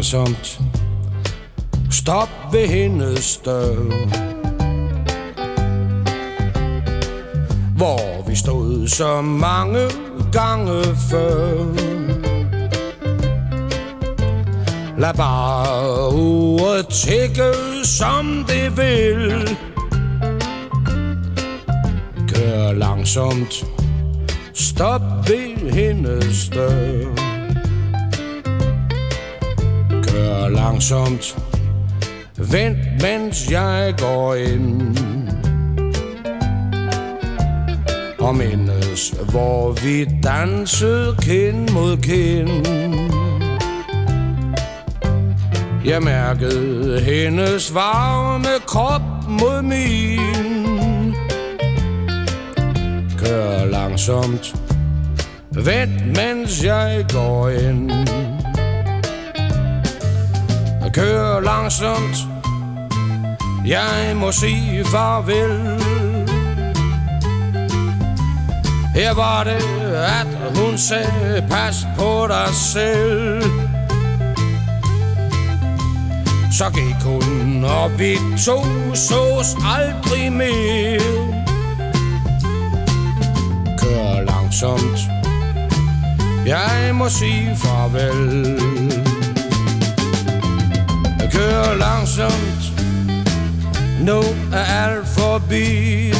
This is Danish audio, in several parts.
langsomt. Stop ved hendes dør. Hvor vi stod så mange gange før. Lad bare uret tikke, som det vil. Kør langsomt. Stop ved hendes dør. Langsomt. Vent mens jeg går ind. Og mindes hvor vi dansede kind mod kind. Jeg mærkede hendes varme krop mod min. Kør langsomt. Vent mens jeg går ind. Langsomt. Jeg må sige farvel. Her var det, at hun sagde Pas på dig selv. Så gik hun, og vi to sås aldrig mere. Kør langsomt. Jeg må sige farvel. Langsomt Nu er alt forbi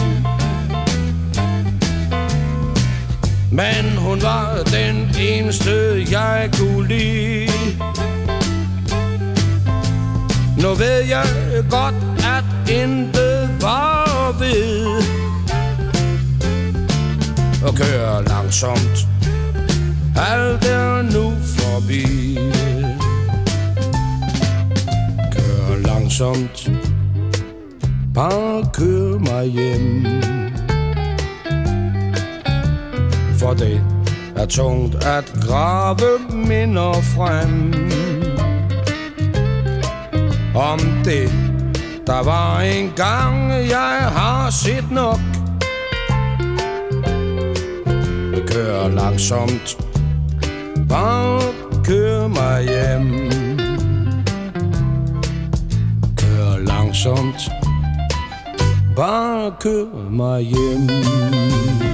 Men hun var den eneste jeg kunne lide. Nu ved jeg godt at intet var ved Og kører langsomt. Alt er nu langsomt Bare kør mig hjem. For det er tungt at grave minder frem. Om det, der var en gang, jeg har set nok. Kør langsomt, bare kør mig hjem. Kør langsomt, bare kør mig hjem